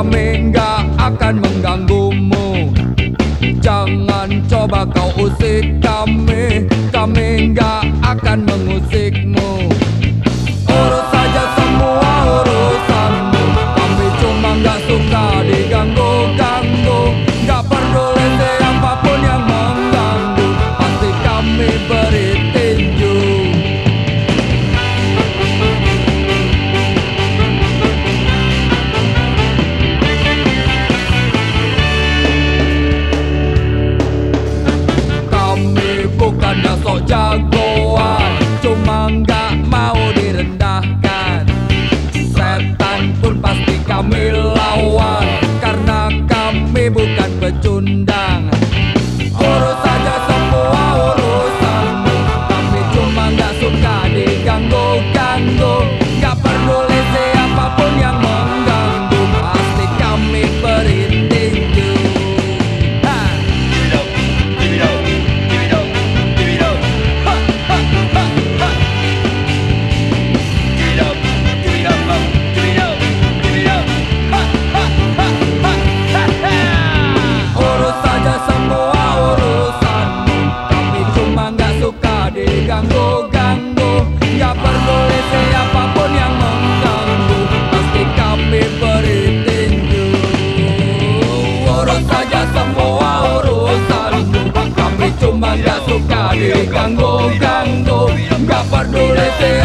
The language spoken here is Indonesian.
kami gak akan mengganggumu. Jangan coba kau usik kami. Kami gak akan mengusikmu dog. Ganggo, ganggo, gak peduli